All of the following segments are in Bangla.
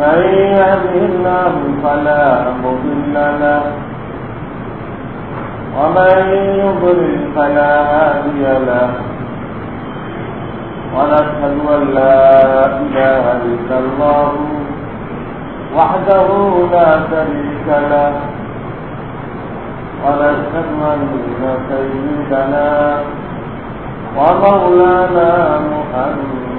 من يهده الله فلا مضل له ومن يضلل فلا هادي له ونشهد أن لا إله إلا الله وحده لا شريك له ونشهد أن سيدنا ومولانا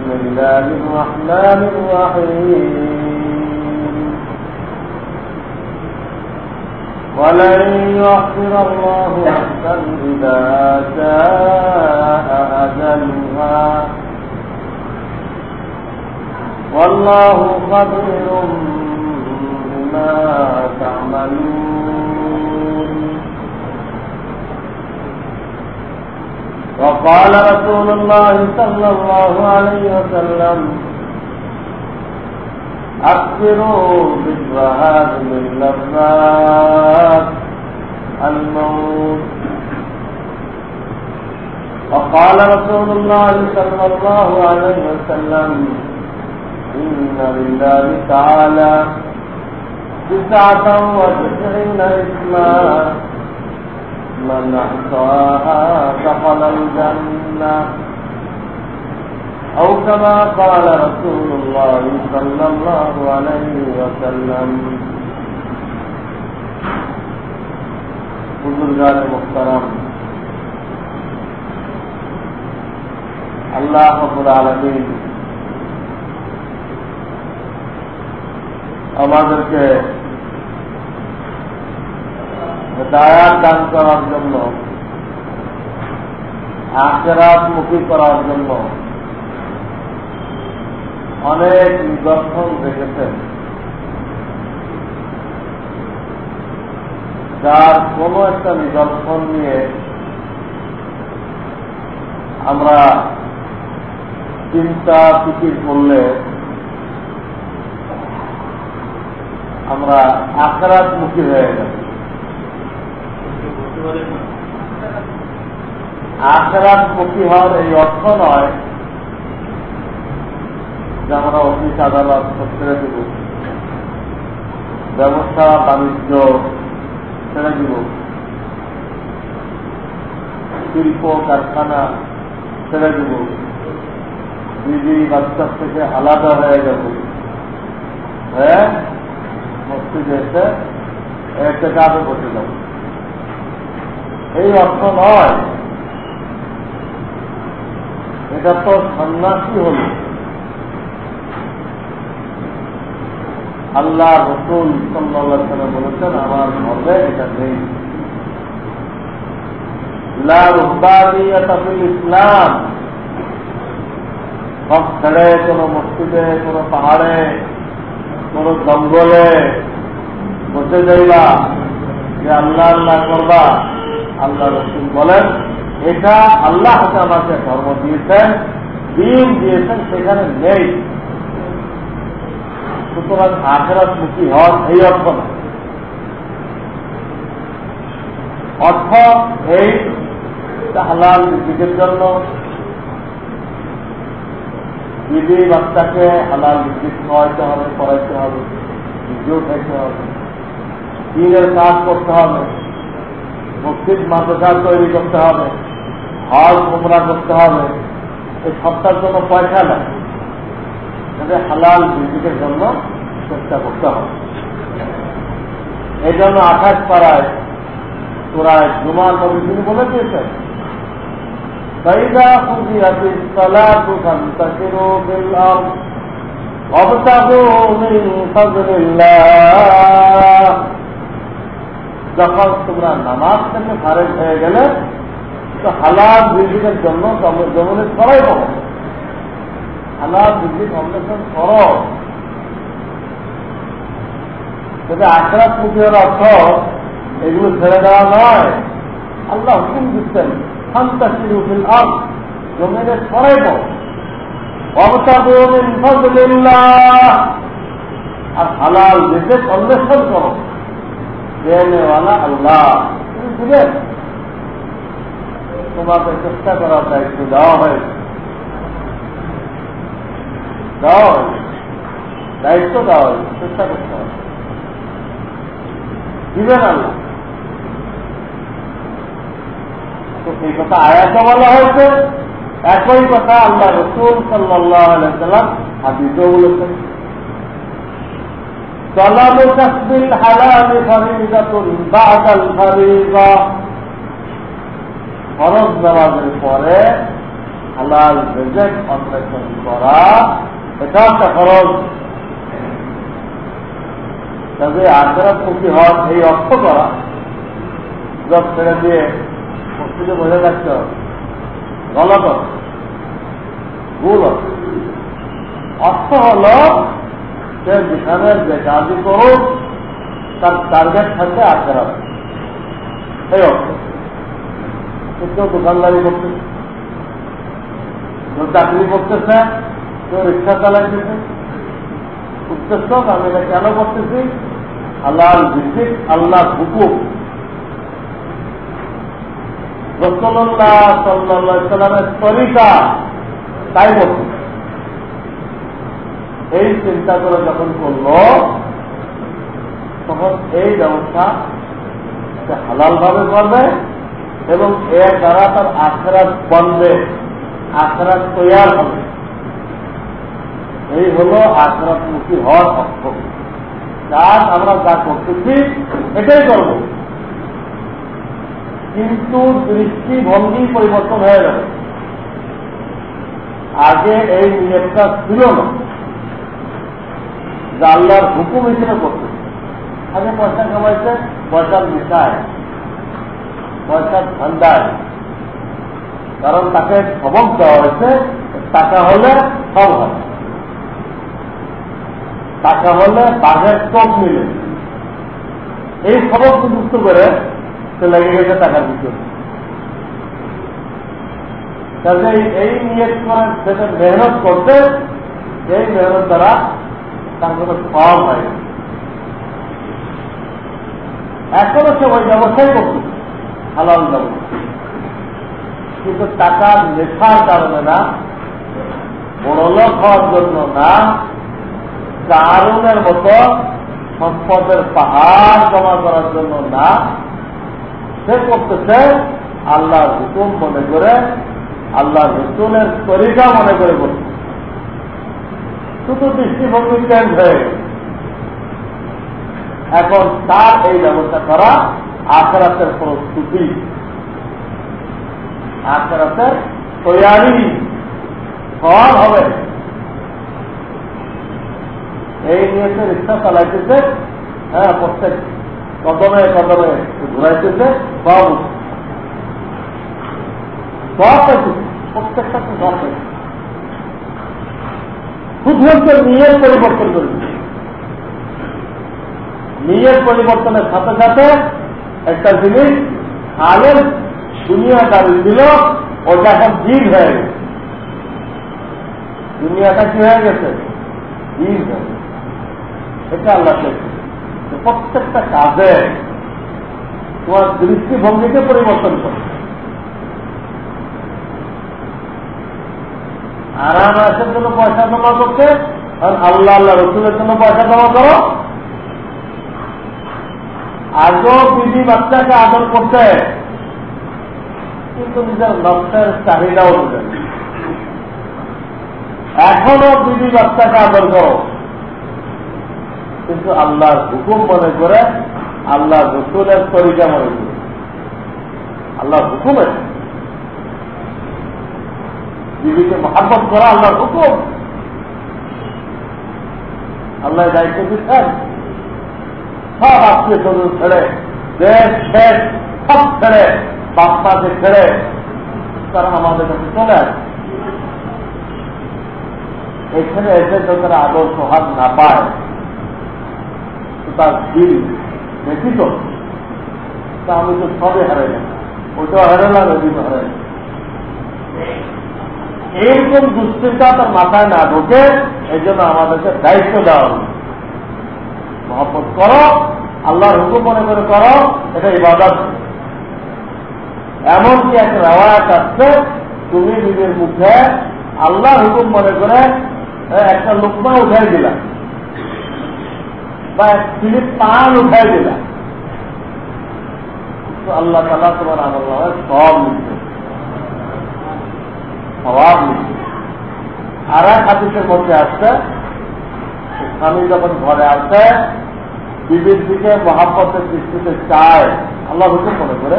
بسم الله الرحمن الرحيم. ولن يغفر الله نفسا إذا جاء أجلها. والله خبير بما تعملون. وقال رسول الله صلى الله عليه وسلم، أكثروا ذكر هذه اللذات الموت. وقال رسول الله صلى الله عليه وسلم، إن لله تعالى تسعة وتسعين اسما من أحصاها دخل الجنة أو كما قال رسول الله صلى الله عليه وسلم بزرگان محترم، اللہ رب العالمین ابادر کے দায়াত দান করার জন্য, আখেরাত মুখী করার জন্য অনেক নিদর্শন রেখেছেন। যার কোন একটা নিদর্শন নিয়ে আমরা চিন্তা ফিকির করলে আমরা আখরাত মুখী হয়ে যাব। আখরাত মুখী হওয়ার এই অর্থ নয় যে আমরা অফিস, আদালত ছেড়ে দিব ব্যবসা বাণিজ্য ছেড়ে দিব শিল্প, কারখানা ছেড়ে দিব দিদি বাচ্চার থেকে আলাদা হয়ে যাব। হ্যাঁ? মসজিদে এসে একটা কাজে বসে যাব। এই অর্থ নয়। এটা তো সন্ন্যাসী হল। আল্লাহ রসুল সাল্লাহ বলেছেন, আমার ধর্মে এটা নেই। ইসলাম। সব ছেড়ে কোনো মসজিদে, কোনো পাহাড়ে, কোনো জঙ্গলে বসে যাইবা, যে আল্লাহ আল্লাহ করবা। আল্লাহ রসুল বলেন, এটা আল্লাহ আমাকে ধর্ম দিয়েছেন, দিন দিয়েছেন, সেখানে নেই। সুতরাং আখেরাত মুখী হন এই অর্থ না। অর্থ এই হালাল দিকের জন্য দিদি বাচ্চাকে হালাল বিদ্যুৎ খাওয়াইতে হবে, পড়াইতে হবে, নিজেও খাইতে হবে, দিনের কাজ করতে হবে মসজিদ মাদ্রাসা তৈরি করতে হবে হজ উমরা করতে হবে এই সপ্তাহের জন্য পয়সা নেয় যাতে হালাল বিদ্যুতের জন্য চেষ্টা করতে হবে এই জন্য আঠাশ পাড়ায় তোরায় জুমার নবী তিনি বলে দিয়েছেন فإذا قضيت الصلاة فانتشروا في الأرض وابتغوا من فضل الله যখন তোমরা নামাজ থেকে ফারেক হয়ে গেলে হালাল বিদ্যুতের জন্য জমনের করাই পাবো। হালাল বিদ্যুৎ অন্বেষণ করো তবে আখরাত মুখের অর্থ এগুলো ছেড়ে দেওয়া নয়। আল্লাহ হুকুম দিচ্ছেন শান্তা শিরুফিল আল জমিনে ছড়াই পাবো আর হালাল বিদ্যুৎ অন্বেষণ করো। দেনেওয়ালা আল্লাহ। তুমি দিলেন তোমাকে চেষ্টা করার দায়িত্ব দেওয়া হয়েছে। দেওয়া হয়েছে। দায়িত্ব দেওয়া হয়েছে। চেষ্টা করতে হবে। দিবেন আল্লাহ। তো এই কথা আয়াত বলা হয়েছে। একই কথা আল্লাহ রসুল সাল্লাম হাদিসেও বলেছেন। طلب كسب الحلال فريضة بعد الفريضة ফরজ নামাজের পরে হালাল রেজেক অন্বেষণ করা এটা একটা ফরজ তবে আগ্রাত মুখী হওয়ার এই অর্থ করা জব ছেড়ে দিয়ে মসজিদে বোঝা যাচ্ছে গলত ভুল অর্থ হল সে যেখানে যে কাজই করুক, তার টার্গেট থাকবে আখেরাত। এই অর্থ। কেউ দোকানদারি করতেছে। কেউ চাকরি করতেছে, কেউ রিক্সা চালাইতেছে। উদ্দেশ্য, আমি এটা কেন করতেছি? আল্লাহ ভিত্তিক আল্লাহ হুকুম। রসল্লাহ সাল্লাহ সাল্লামের তরিকা তাই করতেছে এই চিন্তা করে যখন করল, তখন এই ব্যবস্থা হালাল ভাবে করবে এবং এর দ্বারা তার আখরাত বনবে আখরাত তৈয়ার হবে। এই হল আখরাত মুখী হওয়ার অর্থ। কাজ আমরা যা করতেছি, এটাই করব। কিন্তু দৃষ্টিভঙ্গি পরিবর্তন হয়ে যাবে। আগে এই নিয়মটা ছিল না। যে আল্লাহর হুকুম হিসেবে করতে আগে পয়সা কামাইছে পয়সার মিশায় পয়সার ঠান্ডায় কারণ তাকে সবক দেওয়া হয়েছে, টাকা হলে সব হয়। টাকা হলে বাঘের চোখ মিলে। এই সবক যুক্ত করে সে লেগে গেছে টাকার ভিতরে। কাজে এই নিয়ত করে সেটা মেহনত করতে এই মেহনত দ্বারা তার কোনো ফল হয়। এখনও সে ওই ব্যবস্থাই করতে হালাল ব্যবস্থা কিন্তু টাকার লেখার কারণে না বড় লোক হওয়ার জন্য না কারণের মতো সম্পদের পাহাড় জমা করার জন্য না, সে করতেছে আল্লাহর হুকুম মনে করে, আল্লাহর হুকুমের তরিকা মনে করে করছে। শুধু দৃষ্টিভঙ্গি চেঞ্জ হয়ে এখন তার এই ব্যবস্থা করা আখরাতের প্রস্তুতি। আখরাতের তৈয়ারি ফল হবে। এই নিয়ে সে রিক্সা চালাইতেছে হ্যাঁ প্রত্যেক কদমে কদমে ঘুরাইতেছে সব সব প্রত্যেকটা সব পাইছে শুধুমাত্র নিয়ের পরিবর্তন করেছে নিজের পরিবর্তনের সাথে সাথে একটা জিনিস আগের দুনিয়াদারি ছিল, ওটা এখন জিদ হয়ে গেছে। দুনিয়াটা কি হয়ে গেছে? জিদ হয়ে গেছে। এটা আল্লাহ প্রত্যেকটা কাজে তোমার দৃষ্টিভঙ্গিকে পরিবর্তন করে আরাম আসার জন্য পয়সা জমা করতে আর আল্লাহ আল্লাহ রসুলের জন্য পয়সা জমা করো। আজও বিধি বাচ্চাকে আদর করতে কিন্তু নিজের লক্ষ্যের চাহিদাও বুঝেন এখনও বিধি বাচ্চাকে আদর করো। কিন্তু আল্লাহর হুকুম মনে করে আল্লাহ রসুলের তরিকা মনে করে। আল্লাহর হুকুমের বিবিকে মহাব্বত করা আল্লাহর হুকুম। আল্লাহ দায়িত্ব দিচ্ছেন। সব আত্মীয় স্বজন ছেড়ে, দেশ দেশ, সব ছেড়ে বাচ্চাকে ছেড়ে, তারা আমাদের কাছে চলে আসে। এখানে এসে তো তারা আদর সোহাগ না পায় তার দিল ব্যতীত তা। আমি তো সবে হারাই ওটাও হারালাম এদিকে হারাই এইরকম দুশ্চিন্তা তার মাথায় না ঢোকে এই জন্য আমাদেরকে দায়িত্ব দেওয়া হবে মহব্বত করো, আল্লাহর হুকুম মনে করে করো, এটা ইবাদত। এমনকি একটা রেওয়ায়ত আসছে তুমি নিজের মুখে আল্লাহর হুকুম মনে করে একটা লোকমা উঠাই দিলাম বা এক স্লিপ পান উঠাই দিলাম আল্লাহ তালা তোমার আমল সব লিখবে স্বভাব লিখবে আর এক হাদিসের মধ্যে আসছে স্বামী যখন ঘরে আসে, বিবির দিকে মহাব্বতের দৃষ্টিতে চায়, আল্লাহ হুকুম মনে করে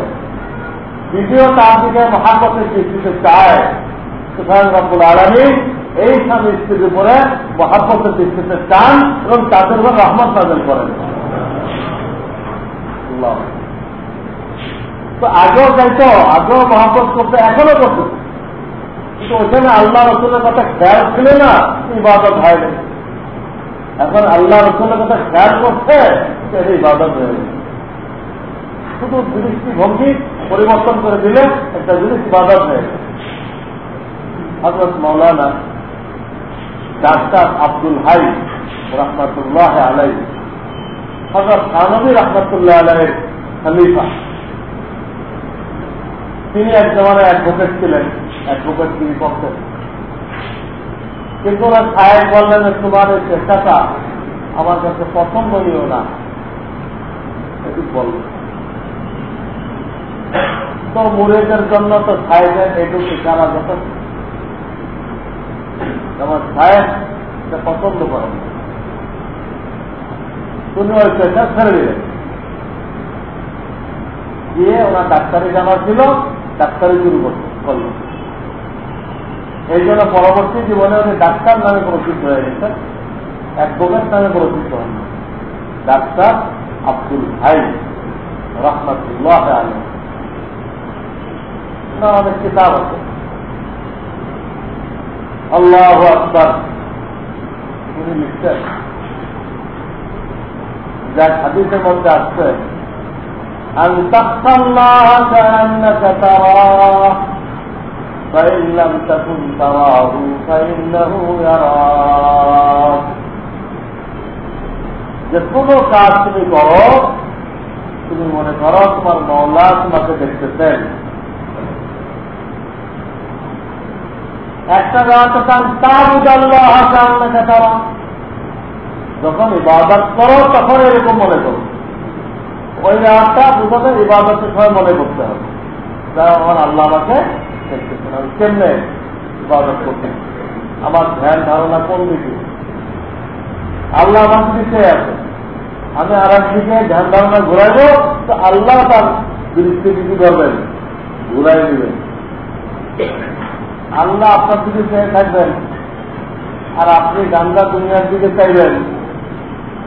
দ্বিতীয় তার দিকে মহাব্বতের দৃষ্টিতে চায়, সুতরাং রব্বুল আলমী এই স্বামী স্ত্রীর উপরে মহাব্বতের দৃষ্টিতে চান এবং তাদের উপর রহমত নাজল করেন। তো আগেও চাইতো, আগেও মহাব্বত করতে এখনও করতে। কিন্তু ওখানে আল্লাহ রসুলের কথা খেয়াল ছিল না, ইবাদত হয়নি এখন আল্লাহ রসুলের কথা খেয়াল করছে সেটা ইবাদত হয়ে গেছে। শুধু দৃষ্টিভঙ্গি পরিবর্তন করে দিলে একটা জিনিস ইবাদত হয়ে হজরত মৌলানা ডাক্তার আব্দুল হাই রহমতুল্লাহ আলাই হজরত খানবী রহমতুল্লাহ আলাইয়ের খলিফা। তিনি এক জমানায় অ্যাডভোকেট ছিলেন। অ্যাডভোকেট তিনি করতেন। কিন্তু ওরা সাহেব বললেন, তোমার এই চেষ্টাটা আমার কাছে পছন্দনীয় না। এটি বলল। তো মুরেদের জন্য তো সাহেবের এটুকু জানা যথেষ্ট। যেমন সাহেব এটা পছন্দ করেন তুমি ওই পেশা ছেড়ে দিলেন। দিয়ে ওনার ডাক্তারি জানা ছিল, ডাক্তারি শুরু করল এই জন্য পরবর্তী জীবনে উনি ডাক্তার নামে প্রসিদ্ধ হয়ে গেছেন অ্যাডভোকেট নামে প্রসিদ্ধ হন ডাক্তার আব্দুল ভাই রহমতুল্লাহ আলম অনেক কিতাব আছে আল্লাহ আকবর উনি লিখছেন যা হাদিসের মধ্যে আসছে أن تخشى الله كأنك تراه فإن لم تكن تراه فإنه يراك যে কোনো কাজ তুমি করো তুমি মনে করো তোমার মৌলা তোমাকে দেখতেছেন একটা গাছ চান তার উদাল্লাহ হাসান্নাকে তারা যখন ইবাদত করো তখন এরকম মনে করো ওই রাতটা বুঝাতে ইবাদতের সময় মনে করতে হবে যারা আমার আল্লাহ আমাকে আমার ধ্যান ধারণা কোন দিকে? আল্লাহ আমার দিকে আছে। আমি আর এক দিকে ধ্যান ধারণা ঘুরাইব, তো আল্লাহ তার দৃষ্টি কি করবেন ঘুরাই দিবেন আল্লাহ আপনার দিকে চেয়ে থাকবেন, আর আপনি গান্দা দুনিয়ার দিকে চাইবেন,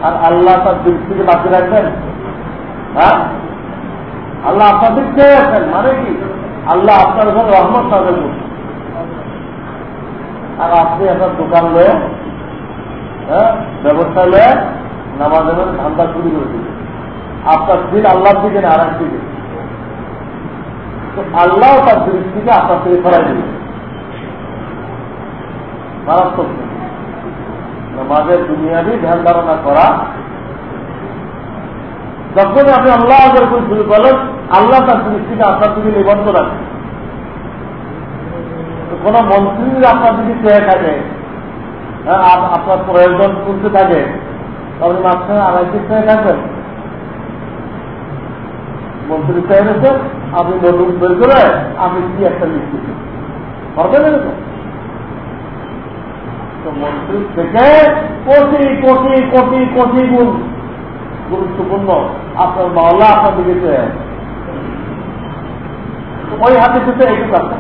আর আল্লাহ তার দৃষ্টিকে বাকি রাখবেন। হ্যাঁ? আল্লাহ আপনাদের চেয়ে আছেন মানে কি? আল্লাহ আপনার উপর রহমত তাদের আর আপনি আপনার দোকান লয়ে হ্যাঁ ব্যবস্থা লয়ে নামাজের ধান্দা শুরু করে দিবেন আপনার দিন আল্লাহর দিকে না আর দিকে। আল্লাহ তার দৃষ্টিকে আপনার থেকে ফেরাই দিবেন মারাত্মক। নামাজের দুনিয়াবি ধ্যান ধারণা করা। যখন আপনি আল্লাহ আগে শুরু করলেন আল্লাহ তার দৃষ্টিকে আপনার দিকে নিবন্ধ রাখেন কোন মন্ত্রী আপনার দিকে চেয়ে থাকে হ্যাঁ আপনার প্রয়োজন করতে থাকে তখন মাঝখানে আড়াই দিক চেয়ে থাকবেন। মন্ত্রী চেয়ে গেছে আপনি নতুন বের করে আমি কি একটা লিখতেছেন পারবেন মন্ত্রীর থেকে কোটি কোটি কোটি কোটি গুণ গুরুত্বপূর্ণ আপনার মাওলা আপনার দিকে চেয়ে আছে। ওই হাতে থেকে এইটুকু আছে।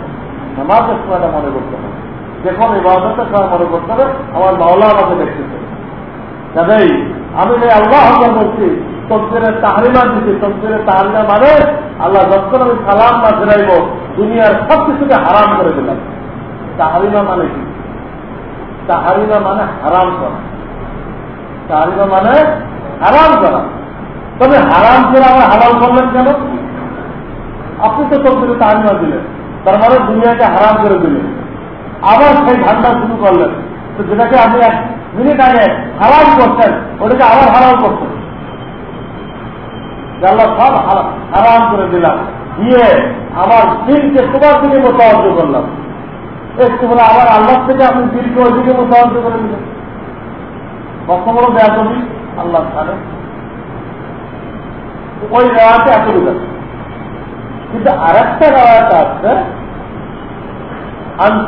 নামাজের সময়টা মনে করতে হবে। যখন ইবাদতের সময় মনে করতে হবে, আমার মাওলা আমাকে দেখতেছে। যাবেই আমি যে আল্লাহ বলছি তফসিরের তাহারিমা দিচ্ছি তফসিরের তাহারিমা মানে আল্লাহ যখন আমি সালাম না ফেরাইব, দুনিয়ার সব কিছুকে হারাম করে দিলাম। তাহারিমা মানে কি? তাহারিমা মানে হারাম করা। তাহারিমা মানে হারাম করা। তবে হারাম করে আমার হারাম করলেন কেন? আপনি তো তফসিরে তাহারিমা দিলেন। তার মানে দুনিয়াকে হারাম করে দিলেন। আবার সেই ধান্দা শুরু করলেন। তো যেটাকে আপনি এক মিনিট আগে হারাম করছেন, ওটাকে আবার হারাম করছেন। আল্লাহ সব হারাম করে দিলাম। দিয়ে আমার দিনকে তোমার দিকে মোতাবদ্ধ করলাম। একটু বলে আবার আল্লাহ থেকে আপনি দিনকে ওইদিকে মোতাবদ্ধ করে দিলেন। কত বড় ব্যাপী আল্লাহ ওই রেওয়াতে এত আছে কিন্তু আর একটা রাত আছে। বলতেছে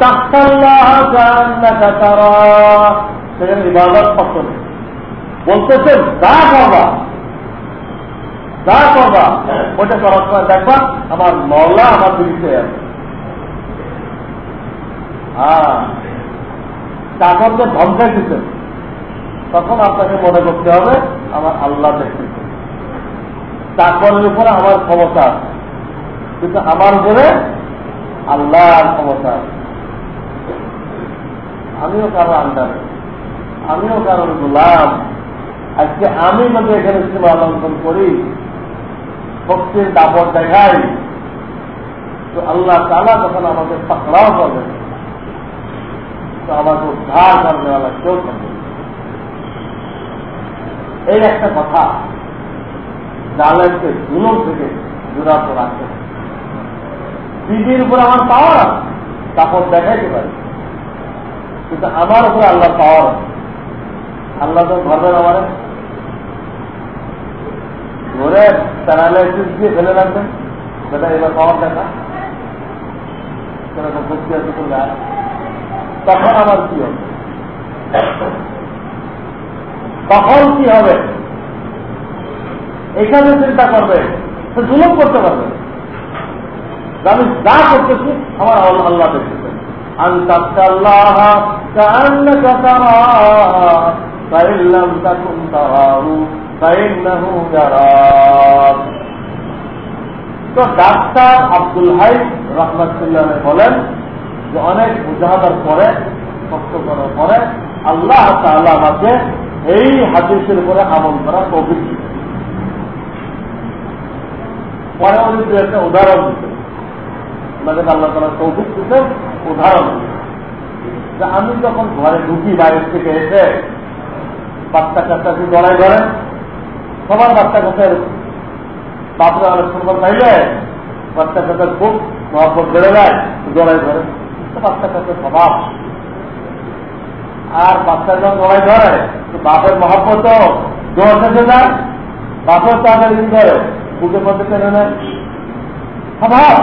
ইবাদত পছন্দ বলতেছেন, যা করবা যা করবা ওটা করার সময় দেখবা আমার নলা আমার দিকে আছে। হ্যাঁ। চাকরকে ধমকাই দিতেন। তখন আপনাকে মনে করতে হবে, আমার আল্লাহ দেখতে চাকরের উপরে আমার ক্ষমতা আছে। কিন্তু আমার উপরে আল্লাহর ক্ষমতা আমিও কারও আন্ডারে, আমিও কারোর গোলাম। আজকে আমি যদি এখানে সীমা লঙ্ঘন করি শক্তির দাপট দেখাই, তো আল্লাহ তালা যখন আমাকে পাকড়াও করবে। তো আমাকে উদ্ধার করবে আল্লাহ কেউ করবে এই একটা কথা জালেনকে জুলুম থেকে জোড়াতে রাখে বিধির উপর আমার পাওয়ার আছে দাপট দেখাইতে পারি। কিন্তু আমার উপরে আল্লাহ পাওয়ার আছে। আল্লাহ তো ধরবেন আমার? ধরে প্যারালাইসিস দিয়ে ফেলে রাখবেন। সেটা এবার পাওয়ার আছে তখন আমার কি হবে? তখন কি হবে? এখানে চিন্তা করবে। তো জুলুম করতে পারবে। আমি যা করতেছি, আমার আল্লাহ দেখতেছেন তো ডাক্তার আব্দুল হাই রহমতুল্লাহ বলেন যে অনেক বুঝাবার পরে কষ্ট করার পরে আল্লাহ তাহলে আমাকে এই হাদিসের উপরে আমল করা কবির পরে উনি একটা উদাহরণ দিতে ওনাদের আল্লাহ তালা তৌফিক দিতেন, উদাহরণ যে আমি যখন ঘরে ঢুকি বাইরের থেকে এসে, বাচ্চা কাচ্চাকে জড়াই ধরেন সবার বাচ্চা কাচ্চার বাপরে অনেক সুন্দর পাইলে বাচ্চা কাচ্চার খুব মহব্বত বেড়ে যায় জড়াই ধরে। বাচ্চা কাচ্চার স্বভাব। আর বাচ্চা যখন জড়াই ধরে, তো বাপের মহব্বত জোর থেকে যায়, বাপের তাদের কি করে বুকের মধ্যে টেনে নেয়। স্বভাব।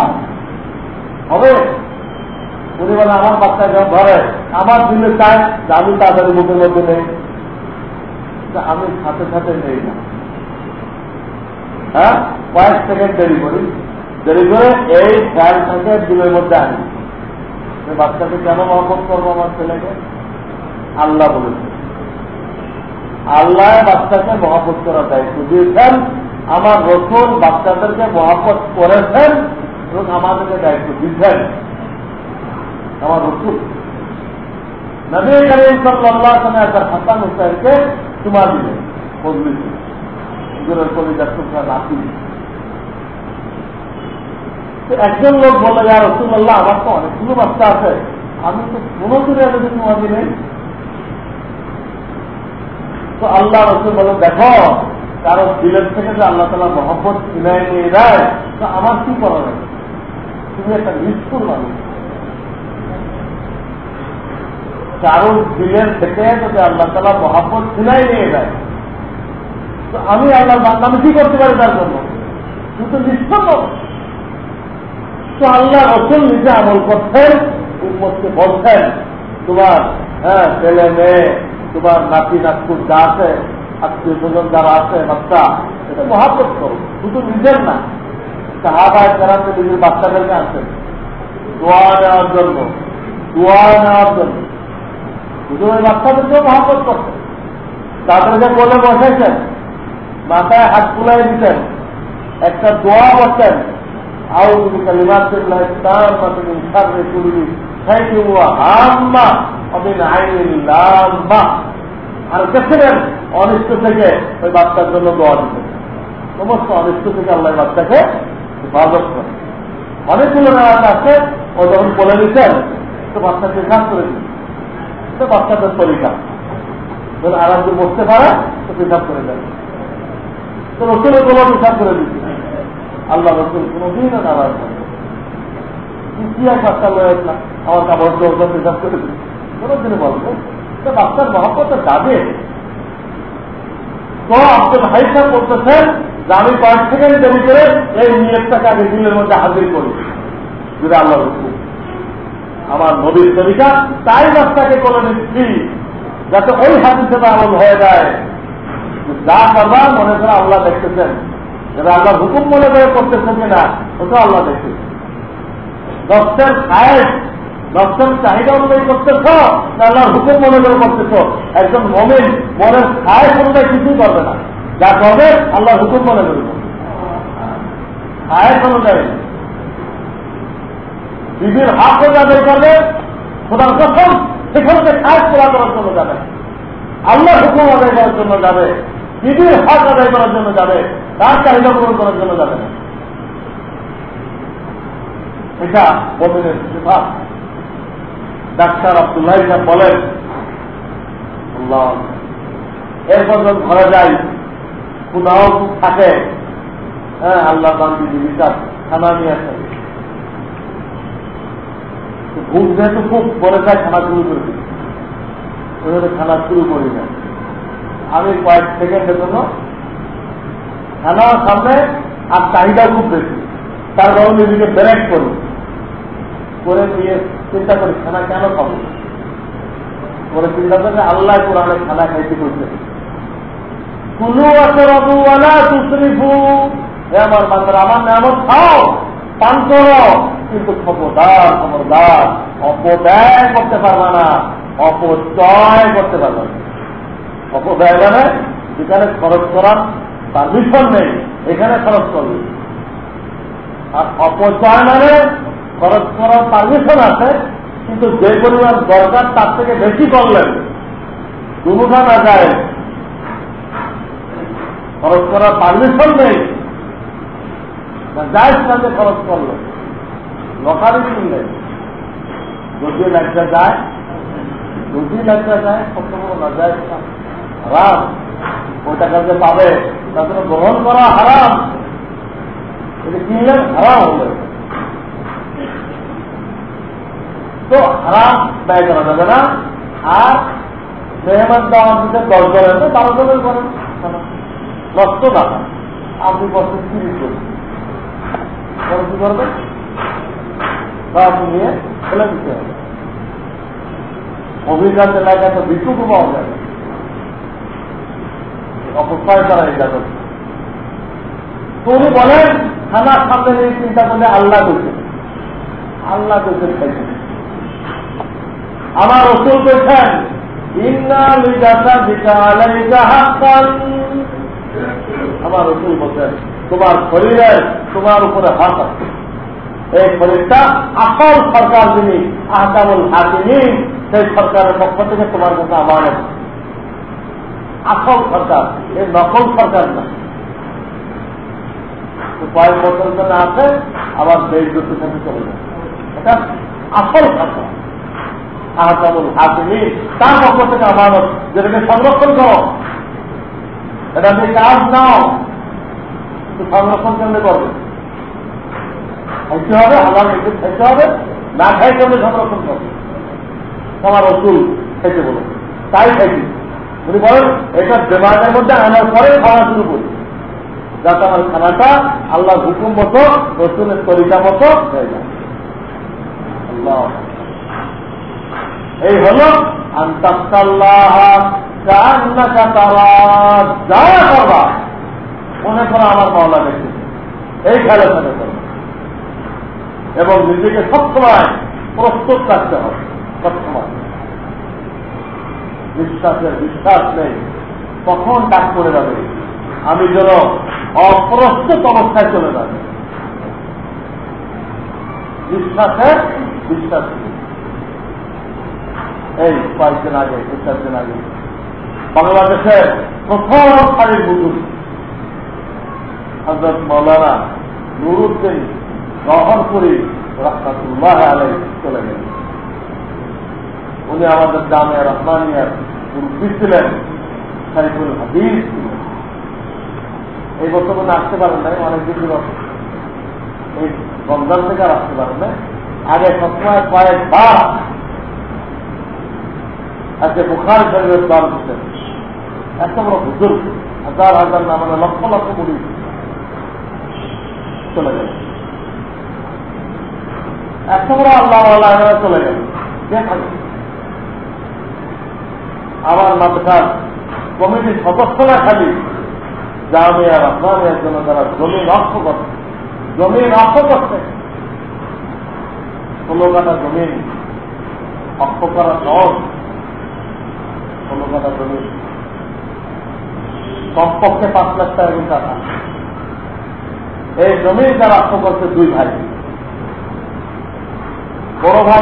হবে। উনি বলে আমার বাচ্চা যখন ধরে, আমার দিলে চায় যে আমি তাড়াতাড়ি বুকের মধ্যে নেই। আমি সাথে সাথে নেই না। হ্যাঁ? কয়েক সেকেন্ড দেরি করি। দেরি করে এই ফ্যান থেকে দিলের মধ্যে আনি। বাচ্চাকে কেন মহব্বত করব আমার ছেলেকে? আল্লাহ বলেছে। আল্লাহ বাচ্চাকে মহব্বত করা দায়িত্ব দিয়েছেন। আমার রসুন বাচ্চাদেরকে মহব্বত করেছেন। এবং আমাদেরকে দায়িত্ব দিচ্ছেন আমার রসুল নবী করিম সাল্লাহ একবার হাসান হুসাইনকে চুমা দিলেন বদলি হুজুরের কবিতার টুকরা তো একজন লোক বলল যা রসুল্লাহ আমার তো অনেকগুলো বাচ্চা আছে। আমি তো কোনো দিনে এতদিন চুমা দিলে তো আল্লাহ রসুল বলে দেখো, কারও দিলের থেকে যে আল্লাহ তালা মহব্বত কিনাই নিয়ে দেয় তো আমার কি করা যাবে তুমি একটা নিষ্ঠুর মানুষ। কারও দিলের থেকে যদি আল্লাহ তালা মহাব্বত ছিনাই নিয়ে দেয় তো আমি আল্লাহ আমি কি করতে পারি তার জন্য? তুই তো নিষ্ঠুর তো আল্লাহ রসুল নিজে আমল করছেন, উম্মতকে বলছেন, তোমার হ্যাঁ ছেলে মেয়ে, তোমার নাতি নাতকুর যা আছে, আত্মীয় স্বজন যারা আছে, বাচ্চা, এটা মহাপত করো। শুধু নিজের না বাচ্চাদেরকে আনছেন দোয়া নেওয়ার জন্য, দোয়া নেওয়ার জন্য। শুধু ওই বাচ্চাদেরকেও মহাপত করতেন তাদেরকে বলে বসাইছেন মাথায় হাত তুলাই দিতেন, একটা দোয়া করতেন। আর অনিষ্ট থেকে ওই বাচ্চার জন্য দোয়া দিতেন। সমস্ত অনিষ্ট থেকে আল্লাহ বাচ্চাকে অনেকগুলো আছে, ও যখন বলে দিতেন তো বাচ্চাকে কাজ করে দিন। তো বাচ্চাদের তরিকা। আরাম করে বসতে পারে, তো পেশাব করে দেয় তো রসুলের কোনো পেশাব করে দিচ্ছে। আল্লাহ রসুল নারাজ কি আমার কাপড় পেশাব করে দিচ্ছে। কোনোদিনে বলব তো বাচ্চার মহব্বতে যাবে আব্দুল হাইসা করতেছেন যে আমি কয়েক সেকেন্ড দেরি করে এই মধ্যে হাজির করি। যদি আল্লাহ আমার নবীর তরিকা, তাই রাস্তাকে করে নিচ্ছি, যাতে ওই হাদিসে আমল হয়ে যায়। যা করবা মনে করে আল্লাহ দেখতেছেন। যারা আল্লাহ হুকুম মনে করে করতেছেন কিনা, ওটা আল্লাহ দেখতেছেন দশের দশের চাহিদা অনুযায়ী করতেছ না আল্লাহর হুকুম মনে করে করতেছ? একজন মমিন মনের খায়ের অনুযায়ী কিছুই করবে না। যা করবে, আল্লাহর হুকুম মনে করবে। খায়ের অনুযায়ী বিবির হাত আদায় করবে, খোদার কখন সেখানে কাজ করা করার জন্য যাবে। আল্লাহ হুকুম আদায় করার জন্য যাবে। বিবির হাত আদায় করার জন্য যাবে। তার চাহিদা পূরণ করার জন্য যাবে না। এটা সিফাত। ডাক্তার আব্দুল্লাহ সাহেব বলেন এরপর যখন ঘরে যাই কোথাও থাকে। হ্যাঁ আল্লাহ গান্ধী বিচার খানা নিয়ে আসে। ঘুম যেহেতু খুব, পরে যায় খানা শুরু করে ওইভাবে খানা শুরু করি না। আমি কয়েক সেকেন্ডের জন্য খানা সামনে আর চাহিদা খুব বেশি। তার কারণে নিজেকে ব্রেক করি। করে নিয়ে চিন্তা করি খানা কেন খাব? পরে চিন্তা করে আল্লাহ কোরআনে খানা খাইতে করতে কুলু বাবু ওয়ালা তুসরিফু হে আমার বান্দারা, আমার নামত খাও, পান করো। কিন্তু খবরদার খবরদার, অপব্যয় করতে পারবে না। অপচয় করতে পারবে না। অপব্যয় মানে যেখানে খরচ করার পারমিশন নেই, এখানে খরচ করবে। আর অপচয় মানে খরচ করার পারমিশন আছে, কিন্তু যে পরিমাণ দরকার তার থেকে বেশি করলেন। দুমুঠা না যায়। খরচ করার পারমিশন নেই যায় সাথে খরচ করলেন লকারি কিনলেন যদি লাগতে যায়, যদি লাগতে যায় কত না যায় হারাম। ওই টাকা যে পাবে তাদের গ্রহণ করা হারাম। কিনলেন হারাম হলে তো হারাম, ব্যয় করা যাবে না। আর মেহমান দেওয়ার দিতে দশ জনের তো বারো জনের করেন নষ্ট না আপনি বছর তিরিশ জন। কি করবেন? নিয়ে ফেলে দিতে হবে। এলাকায় তো বিটুকু পাওয়া যাবে অপচয় করা এটা করছে তো উনি বলেন, খানার সামনে চিন্তা করলে আল্লাহ করছে আল্লাহ করছে খাইছে আমার রসুল বলছেন আমার রসুল বলছেন, তোমার শরীরের তোমার উপরে হাত আছে। এই শরীরটা আসল সরকার যিনি আহকামুল হাকিমি সেই সরকারের পক্ষ থেকে তোমার কাছে আমার আসল সরকার এই নকল সরকার না। কয়েক বছর আছে, আবার দেশ দুটির সাথে চলে যাবে এটা আসল সরকার। হাকিমি তার পক্ষ থেকে আমানত যেটাকে সংরক্ষণ করো, এটা তুমি কাজ নাও সংরক্ষণ কেমনে করবে? খাইতে হবে আমার নিজে খাইতে হবে, না খাই করলে সংরক্ষণ করবে? আমার অসুল খাইতে বলো। তাই খাইছি। উনি বলেন, এটা দেমাগের মধ্যে আনার পরে খাওয়া শুরু করি। যাতে আমার খানাটা আল্লাহ হুকুম মতো, রসুলের তরিকা মতো হয়ে যায়। আল্লাহ। এই হল করবা, মনে করো আমার মাওলা দেখতেছে এই খেলা মনে করো। এবং নিজেকে সবসময় প্রস্তুত রাখতে হবে, সবসময়। বিশ্বাসের বিশ্বাস নেই। কখন ডাক করে যাবে? আমি যেন অপ্রস্তুত অবস্থায় চলে যাবে বিশ্বাসের বিশ্বাস নেই। এই কয়েকদিন আগে, দু চার দিন আগে। বাংলাদেশের প্রথম সারির বুজুর্গ। হজরত মৌলানা নুরুদ্দিন রহনপুরি রহমাতুল্লাহ আলাই চলে গেলেন। উনি আমাদের গ্রামে রহমানিয়ার মুরব্বী ছিলেন সাইফুল হাদিস ছিলেন। এই বছর উনি আসতে পারেন নাই অনেক দিন এই রমজান থেকে আর আসতে পারেন নাই। আগে সবসময় কয়েকবার আজকে বুখার শরীরের দল দিচ্ছেন এত বড় হুজুর, হাজার হাজার না মানে লক্ষ লক্ষ মুড়ি চলে গেল। এত বড় আল্লাহ আল্লাহ চলে গেল। আমার মাদ্রাসার কমিটির সদস্যরা খালি জামিয়া রহমানের জন্য তারা জমি নষ্ট করছে, জমি নষ্ট করছে। ষোলো কাটা জমি অক্ষ করা সহজ জমি কমপক্ষে পাঁচ লাখ টাকা কিন্তু এই অক্ষ করছে দুই ভাই। বড় ভাই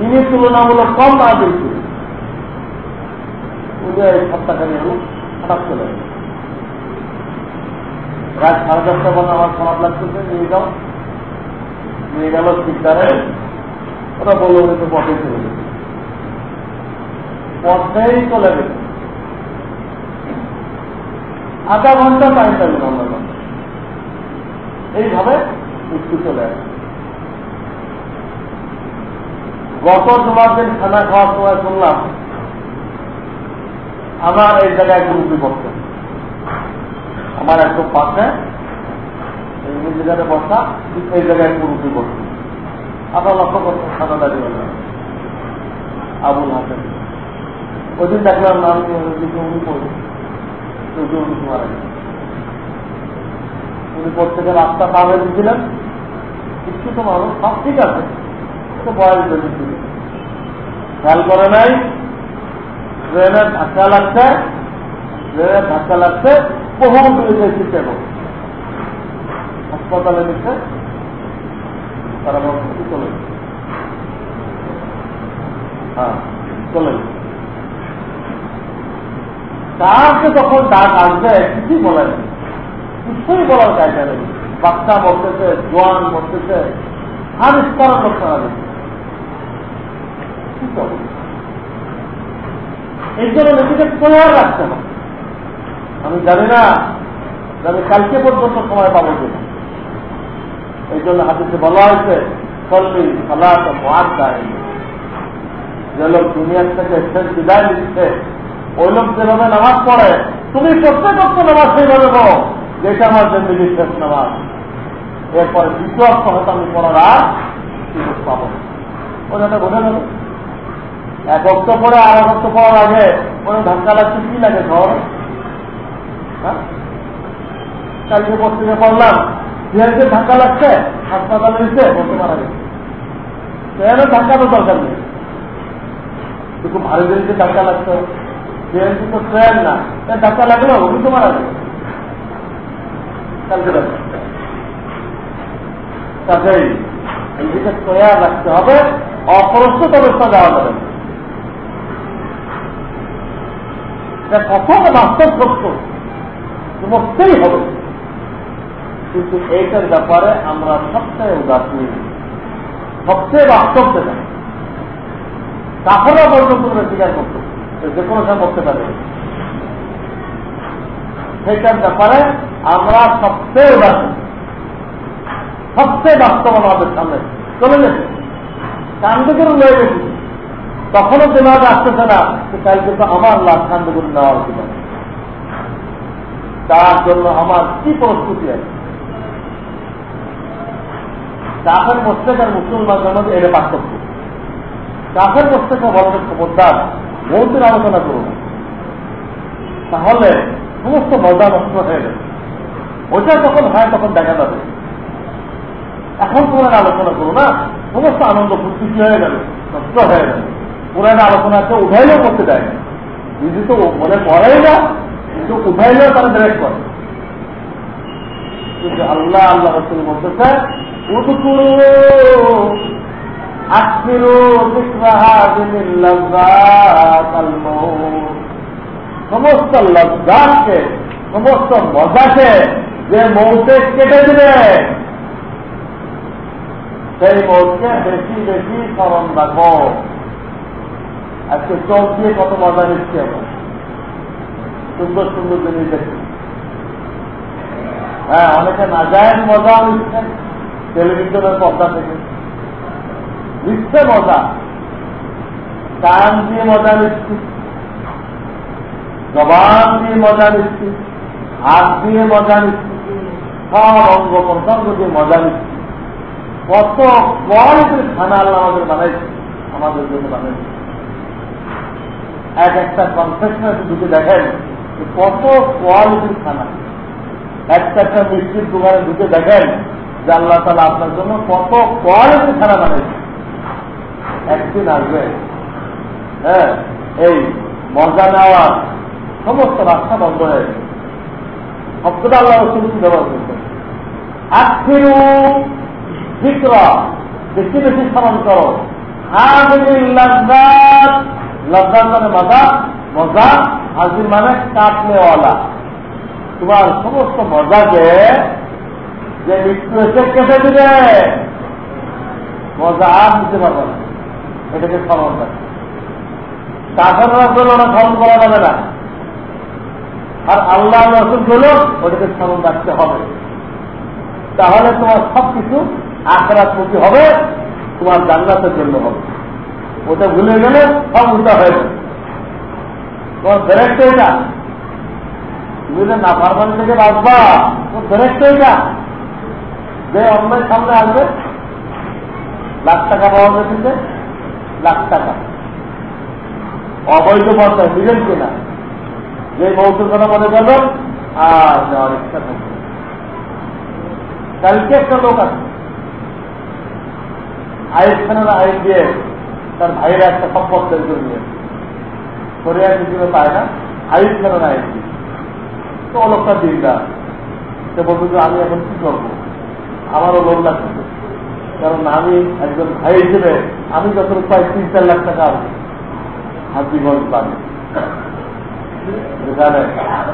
ইনি তুলনামূলক কম না দিয়েছে। সাড়ে আমার খারাপ লাগতেছে, নিয়ে যাও। নিয়ে গেল শিকদারে ওরা বলল কিন্তু পথে চলে গেছে পথেই চলে গেছে আধা ঘণ্টা টাইম লাগবে আমরা এইভাবে মৃত্যু চলে আসে। গত জমার দিন খানা খাওয়ার সময় শুনলাম, আমার এই জায়গায় গ্রুপি পড়ছে আমার একদম পাশে, এই জায়গাতে বসা, এই জায়গায় গ্রুপি পড়ছে লক্ষ্য দাঁড়িয়ে আবুল হাসেন ওই দিন দেখলাম নাম উনি উনি মারা উনি প্রত্যেকের রাস্তা পা হয়ে দিয়েছিলেন শিক্ষিত মানুষ সব ঠিক আছে। বয়স বেশি খেয়াল করে নাই ট্রেনের ধাক্কা লাগছে ট্রেনের ধাক্কা লাগছে কেন? হাসপাতালে নিচ্ছে তারা বলছে চলে হ্যাঁ চলে তাকে যখন ডাক আসবে, কিছুই বলে নেই কিছুই বলার জায়গা নেই। বাচ্চা বলতেছে জোয়ান বলতেছে হারিস করার লোক ছাড়া কি করবে? এই জন্য নিজেকে তৈরি রাখতে হবে। আমি জানি না আমি কালকে পর্যন্ত সময় পাবো কিনা। এই জন্য হাতিতে বলা হয়েছে সল্লি সালাত মার দেয় যে লোক দুনিয়ার থেকে শেষ বিদায় দিচ্ছে ওই লোক যেভাবে নামাজ পড়ে, তুমি প্রত্যেক অক্ষ নামাজ সেইভাবে পড়ো, যেটা আমার জিন্দগি শেষ নামাজ। এরপরে দ্বিতীয় অক্ষ হয়তো আমি পড়ার আর সুযোগ পাবো ওটা বোঝা যাবে এক অক্ষ পরে আর এক অক্ষ পড়ার আগে কোনো ধাক্কা লাগছে কি লাগে ঘর? হ্যাঁ? কালকে পত্রিকা পড়লাম সিআইসি ধাক্কা লাগছে, হাসপাতালে নিচ্ছে বলতে মারা গেছে। ট্রেনের ধাক্কা তো দরকার নেই। কিন্তু ভারী জিনিসে ধাক্কা লাগছে। সিআইসি তো ট্রেন না ধাক্কা লাগল উনি তো মারা গেছে। কালকে কাজেই এইদিকে তৈরি রাখতে হবে, অপ্রস্তুত অবস্থা দেওয়া যাবে। কখনো বাস্তব মরতেই হবে। কিন্তু এইটার ব্যাপারে আমরা সবচেয়ে উদাসীন সবচেয়ে বাস্তব যেটা। তাহলে পর্যন্ত স্বীকার করতে যে কোনো সময় করতে পারে। সেইটার ব্যাপারে আমরা সবচেয়ে উদাসীন সবচেয়ে বাস্তব আমাদের সামনে। চলে গেছে। কান্দে করে লয়ে গেছি। তখনও দিমাগ আসতেছে না যে কালকে তো আমার লাভ কান্দে করে নেওয়া উচিত তার জন্য আমার কি প্রস্তুতি আছে? কাফের মোস্তেক আর মুসলমানদের মধ্যে এটা পার্থক্য। কাফের মোস্তেকা বলতে খবরদার বহুদিন আলোচনা করুন। তাহলে সমস্ত মজা নষ্ট হয়ে গেছে। ওইটা যখন হয় তখন দেখা যাবে। এখন তোমার আলোচনা করো না, সমস্ত আনন্দ ফুর্তি হয়ে গেল, নষ্ট হয়ে গেল। পুরান আলোচনাকে উঠাইলেও করতে দেয় না। যদি তো মনে পড়াই না কিন্তু উঠাইলেও তারা ডাইরেক্ট করে। আল্লাহ আল্লাহ রসুল বলতেছে সমস্ত লজ্জাকে, সমস্ত মজাকে যে মৌতে কেটে দিবে। সেই মৌতকে বেশি বেশি স্মরণ রাখো। আজকে চোখ দিয়ে কত মজা নিচ্ছে এখন সুন্দর সুন্দর জিনিস দেখছি। হ্যাঁ অনেকে না যায় মজা নিচ্ছেন টেলিভিশনের পর্দা থেকে। নিচ্ছে মজা। কান দিয়ে মজা নিচ্ছি। জবান দিয়ে মজা নিচ্ছি। হাত দিয়ে মজা নিচ্ছি। সব অঙ্গ প্রসঙ্গ দিয়ে মজা নিচ্ছি। কত কোয়ালিটির খানা আমাদের বানাইছে, আমাদের জন্য বানাইছে। এক একটা কনফেকশনারি ঢুকে দেখেন কত কোয়ালিটির খানা। একটা একটা মিষ্টির দোকানে ঢুকে দেখেন যে আল্লাহ তালা আপনার জন্য কত কোয়ালিটির খানা বানাইছে একদিন আসবে হ্যাঁ এই মজা নেওয়ার সমস্ত রাস্তা বন্ধ হয়ে গেছে শব্দটা আল্লাহ রসুল ব্যবহার করছেন আখিরু জিক্র বেশি বেশি স্মরণ করো। লজ্জাত মানে মজা মজা, হাজির মানে কাটনেওয়ালা তোমার সমস্ত মজাকে যে মৃত্যু এসে কেটে দিবে। মজা আর দিতে পারবে না। এটাকে স্মরণ করে। কাঠের রসুল ওটা স্মরণ করা যাবে না। আর আল্লাহ রসুল হলো ওটাকে স্মরণ রাখতে হবে। তাহলে তোমার সব কিছু সবকিছু আখরাতমুখী হবে, তোমার জান্নাতের জন্য হবে। ওটা ভুলে গেলে সব উল্টা হয়ে যাবে। তোমার ব্রেক তো এটা। তুমি না ফার্মানি থেকে বাঁচবা, তোমার ব্রেক এটা। যে অন্যায় সামনে আসবে, লাখ টাকা পাওয়া যাচ্ছে লাখ টাকা। অবৈধ পর্যায়ে দিলেন কিনা? যে মৌসুম মনে করবেন, আর যাওয়ার ইচ্ছা থাকবে কালকে একটা লোক আছে। আইস আইন দিয়ে তার ভাইয়ের একটা সম্পদ তৈরি করে নিয়ে কোরিয়ার হিসেবে পায় না আইস আইন দিয়ে। তো লোকটা দিনটা সে বলতো যে আমি এখন কি করব? আমারও লোন লাগছে। কারণ আমি একজন ভাই হিসেবে আমি যত প্রায় তিন চার লাখ টাকা হাজিগঞ্জ পাবো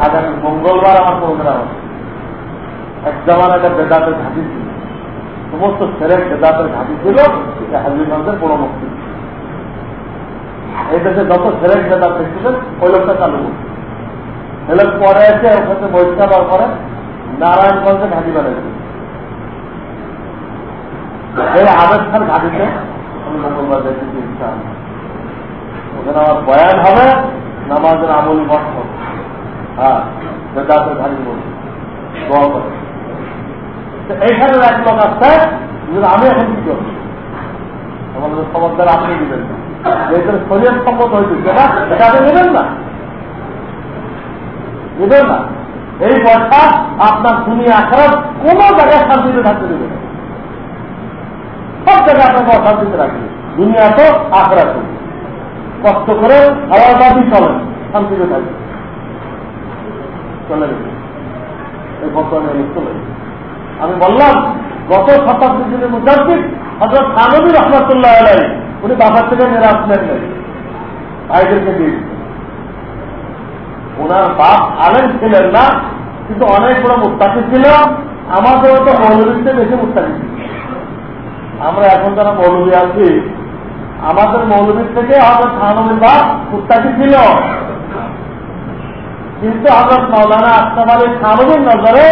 আগামী মঙ্গলবার আমার প্রোগ্রাম এক জামান একটা বেদাতের ঘাঁটি ছিল। সমস্ত ছেলের বেদাতের ঘাঁটি ছিল, এটা হাজিগঞ্জের বড় মুক্তি এই দেশে যত ছেলের বেদাত দেখছিলেন ওই লোকটা চালু করছে। ছেলে পরে এসে সাথে বহিষ্কার পরে নারায়ণগঞ্জে ঘাঁটি বানাইছে। খান ঘাঁটিতে ওখানে আমার বয়ান হবে, নামাজের আমল হ্যাঁ ঘাঁটি এইখানে এক লোক আসছে আমি এখন কি আমাদের আপনি দিবেন না। যেহেতু সম্মত হয়েছে না এটা আপনি নেবেন না। নেবেন না। এই পয়সা আপনার দুনিয়া আখড়ার কোন জায়গায় শান্তিতে থাকতে দেবে না। সব জায়গায় আপনাকে অশান্তিতে রাখবে দুনিয়া তো আখড়া চলবে কষ্ট করে বাদি চলেন শান্তিতে থাকবে চলে এই বর্তমানে চলে আমি বললাম, গত শতাব্দী যিনি মুজাদ্দিদ হজরত খানবী রহমতুল্লাহ আলাই উনি বাবার থেকে নিরাশ নেন ভাইদেরকে দিয়ে ওনার বাপ আলেন ছিলেন না, কিন্তু অনেক বড় মুস্তাকি ছিল। আমাদের তো মৌলবীতে বেশি মুস্তাকি ছিল। আমরা এখন যারা মৌলবী আছি, আমাদের মৌলবীর থেকে হজরত খানবীর বাপ মুস্তাকি ছিল? কিন্তু হজরত মৌলানা আক্তাব আলী খানবীর নজরে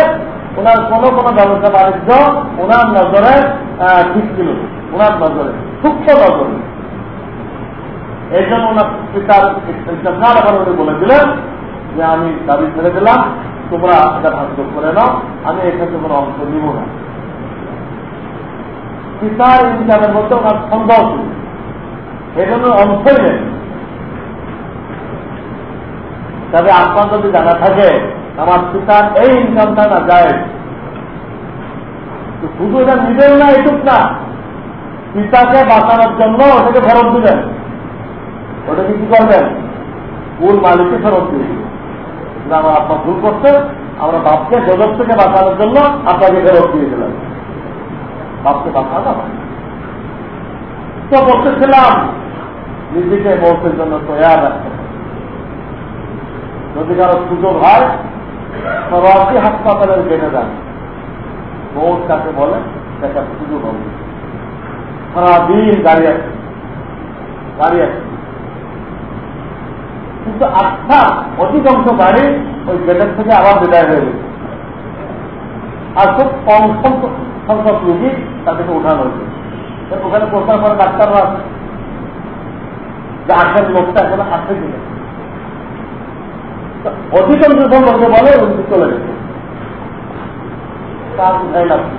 ওনার কোনো কোনো ব্যবসা বাণিজ্য ওনার নজরে ঠিক ছিল ওনার নজরে, সূক্ষ্ম নজরে। এই জন্য ওনার পিতার আবার উনি বলে দিলেন যে, আমি দাবি ছেড়ে দিলাম, তোমরা এটা ভাগ্য করে নাও, আমি এখানে কোনো অংশ নিব না। পিতার ইনকামের মধ্যে ওনার সন্দেহ ছিল এজন্য অংশই নেই তবে আপনার যদি জানা থাকে আমার পিতার এই ইনকামটা না যায় শুধু এটা নিজের না এটুক না। পিতাকে বাঁচানোর জন্য ওটাকে ফেরত দিলেন ওটাকে কি করবেন ভুল মালিককে ফেরত দিয়ে আমার আপনার ভুল করছে আমরা বাপকে জগৎ থেকে বাঁচানোর জন্য আপনাকে ফেরত দিয়ে দিলাম বাপকে বাঁচানো তো বলতেছিলাম নিজেকে মৌতের জন্য তৈরি রাখতে। যদি কারও সুযোগ হয় সরাসরি হাসপাতালের বেঁধে দেন মৌত কাকে বলে সেটা সুযোগ হবে। সারাদিন দাঁড়িয়ে আছে। দাঁড়িয়ে আছে। কিন্তু আচ্ছা অধিকাংশ গাড়ি ওই গেটের থেকে আবার বিদায় হয়ে গেছে। আর খুব কম সংখ্যক সংখ্যক রুগী তাদেরকে উঠানো হয়েছে। ওখানে প্রচার করে ডাক্তাররা আছে যে আসেন লোকটা এখন আসে কিনা। অধিকাংশ লোকে বলে রুগী চলে গেছে। তার উঠাই লাগছে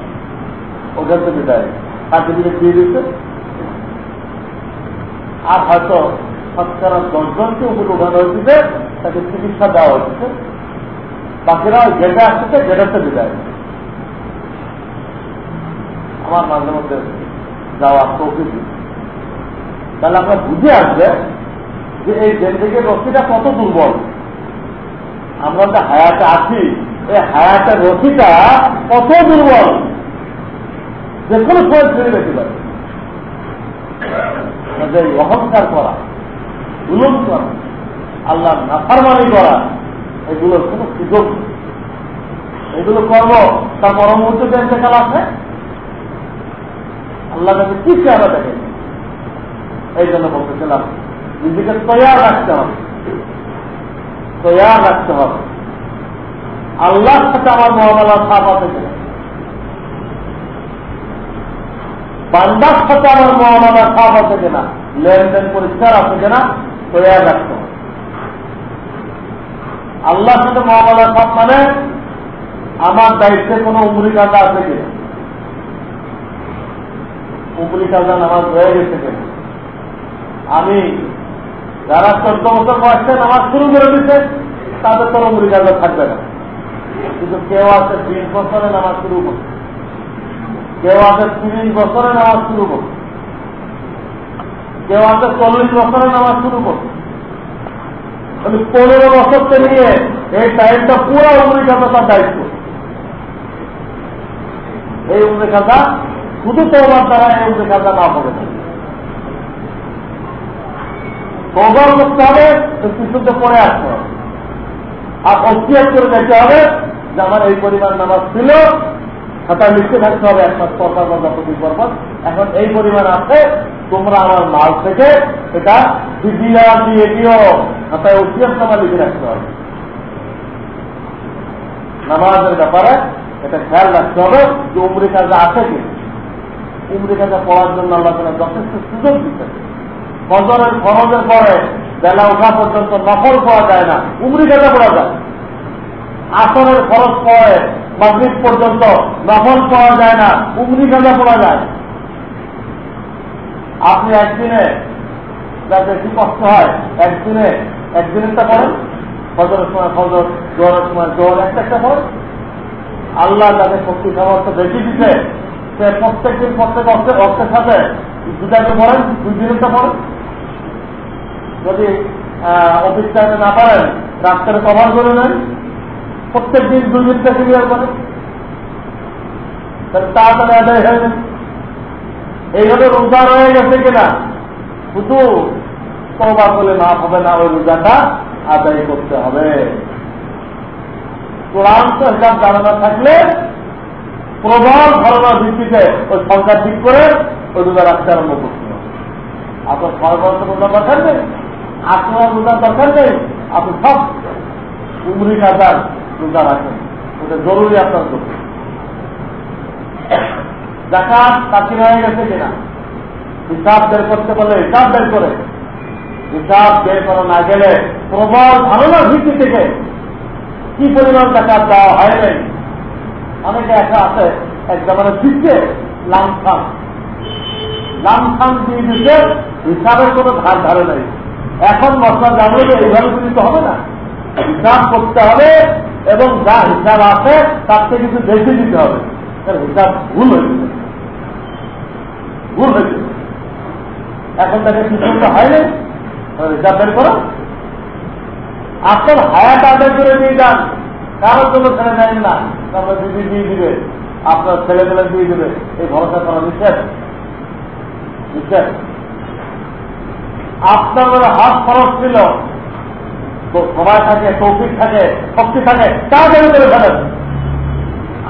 ওখান থেকে বিদায়। দিকে দিয়ে দিচ্ছে আর হয়তো শতকরা দশজনকে উপরে উঠানো হয়েছে তাকে চিকিৎসা দেওয়া হচ্ছে বাকিরা গেটে আসছে গেটেতে বিদায়। আমার মাঝে মধ্যে যাওয়ার প্রকৃতি তাহলে আমরা বুঝে আসবে যে এই জেন্দিগের রশিটা কত দুর্বল। আমরা যে হায়াতে আছি, এই হায়াতের রশিটা কত দুর্বল। যে কোনো সময় ছেড়ে বেশি পারে। অহংকার করা, জুলুম করা আল্লাহ নাফারমানি করা, এগুলোর কোন সুযোগ এগুলো করব, তার পরমুহূর্তে ইন্তেকাল আছে? আল্লাহ কাছে কি চেহারা দেখে? এই জন্য বলতেছিলাম, নিজেকে তৈয়ার রাখতে হবে। তৈয়ার রাখতে হবে। আল্লাহর সাথে আমার মহামালা সাপ আছে কিনা? বান্দার সাথে আমার মহামালা সাপ আছে কিনা? লেনদেন পরিষ্কার আছে কিনা? তৈয়ার রাখতে হবে। আল্লাহর সাথে মহামালা সাপ মানে আমার দায়িত্বে কোনো উমরি আছে কিনা? উমরি কাজা নামাজ হয়ে গেছে কিনা আমি যারা চোদ্দ বছর বয়সে নামাজ শুরু করে দিচ্ছে তাদের তো উমরি কাজা থাকবে না। কিন্তু কেউ আছে বিশ বছরে নামাজ শুরু করছে কেউ আছে তিরিশ বছরে নামাজ শুরু করছে কেউ আছে চল্লিশ বছরে নামাজ শুরু করছে আমি পনেরো বছরকে নিয়ে এই টাইমটা পুরো উমরি কাজা তার দায়িত্ব। এই উমরি কাজা শুধু তোমার দ্বারা এই উমরি না না কবর করতে হবে কিছুতে পরে আসতে হবে। আর অস্বীকার করে দেখতে হবে যে আমার এই পরিমাণ নামাজ ছিল খাতা লিখতে থাকতে হবে এক মাস, পর পর যত দুই পর এখন এই পরিমাণ আছে, তোমরা আমার মাল থেকে এটা দিদিয়া দিয়ে দিও। খাতায় অস্বীকার নামা লিখে রাখতে হবে। নামাজের ব্যাপারে এটা খেয়াল রাখতে হবে যে উমরি আছে কি উমরি কাজে পড়ার জন্য আল্লাহ তালা যথেষ্ট সুযোগ দিতে ফজরের খরচের পরে বেলা ওঠা পর্যন্ত নফল পাওয়া যায় না উমরি কাজা পড়া যায়। আসরের খরচ পরে মাগরিব পর্যন্ত নফল পাওয়া যায় না উমরি কাজা পড়া যায়। আপনি একদিনে যা বেশি কষ্ট হয়, একদিনে একদিনেরটা করেন? ফজরের সময় ফজর জোয়ারের সময় জোয়ার একটা একটা করেন? আল্লাহ যাকে শক্তি সামর্থ্য বেশি দিচ্ছে সে প্রত্যেক দিন প্রত্যেক অর্থের অর্থের সাথে দুটাকে পড়েন, দুই দিনেরটা পড়েন। যদি অফিস টাইমে না পারেন রাস্তায় কভার করে নেন প্রত্যেক দিন দুই দিনটা ক্লিয়ার করেন তাড়াতাড়ি আদায় হয়ে যাবে। এইভাবে রোজা রয়ে গেছে কিনা? শুধু তবা বলে না হবে না, ওই রোজাটা আদায় করতে হবে। কোরআন তো হিসাব জানানো থাকলে প্রবল ধারণার ভিত্তিতে ওই সংখ্যা ঠিক করে ওই রোজা রাখতে আরম্ভ হবে আপনার বছর রোজা দরকার নেই আপনার রোজা দরকার নেই, আপনি সব উমরি কাজার রোজা রাখেন। ওটা জরুরি আপনার জন্য। জাকাত চাকরি হয়ে গেছে কিনা? হিসাব বের করতে পারলে হিসাব বের করে। হিসাব বের করা না গেলে প্রবল ধারণার ভিত্তি থেকে কি পরিমাণ জাকাত দেওয়া হয় নাই? অনেকে একটা আছে। এক জামানে দিচ্ছে লামসাম নাম খান দিয়ে দিতে হিসাবের কোনো ধার ধারে নাই। এখন মশলা জানলে যে এইভাবে দিতে হবে না। হিসাব করতে হবে এবং যা হিসাব আছে তার থেকে কিছু বেশি দিতে হবে। হিসাব ভুল হয়েছে ভুল হয়েছে এখন তাকে কিছু হয়নি হিসাব বের করো। আপনার হায়াত আদায় করে দিয়ে যান। কারোর জন্য ছেড়ে নেন না। তারপরে দিদি দিয়ে দিবে। আপনার ছেলেমেলে দিয়ে দেবে। এই ভরসা করা নিষেধ। নিষেধ। আপনার হাত খরচ ছিল। তো সময় থাকে, তৌফিক থাকে, শক্তি থাকে তাড়াতাড়ি করে ফেলেন।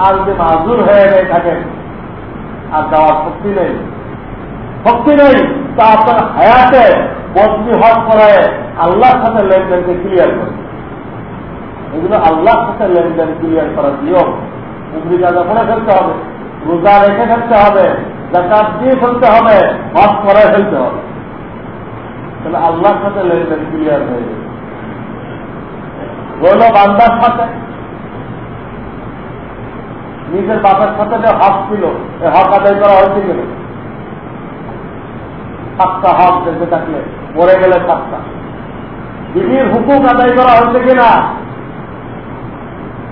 আর যদি মাজুর হয়ে গিয়ে থাকেন, আর যাওয়ার শক্তি নেই। শক্তি নেই, তা আপনার হায়াতে বদলি হওয়ার পরে আল্লাহর সাথে লেনদেনকে ক্লিয়ার করে এগুলো আল্লাহর সাথে লেনদেন ক্লিয়ার করার নিয়ম। উমরি গাজা করে ফেলতে হবে, রোজা রেখে ফেলতে হবে জাকাত দিয়ে ফেলতে হবে হজ করে ফেলতে হবে। তাহলে আল্লাহর সাথে লেনদেন ক্লিয়ার হয়ে যাবে। রইল বান্দার সাথে। নিজের বাপের সাথে যে হক ছিল এই হক আদায় করা হয়েছে কিনা? সাতটা হক দেখতে থাকলে, মরে গেলে সাতটা বিবির হুকুম আদায় করা হয়েছে কিনা?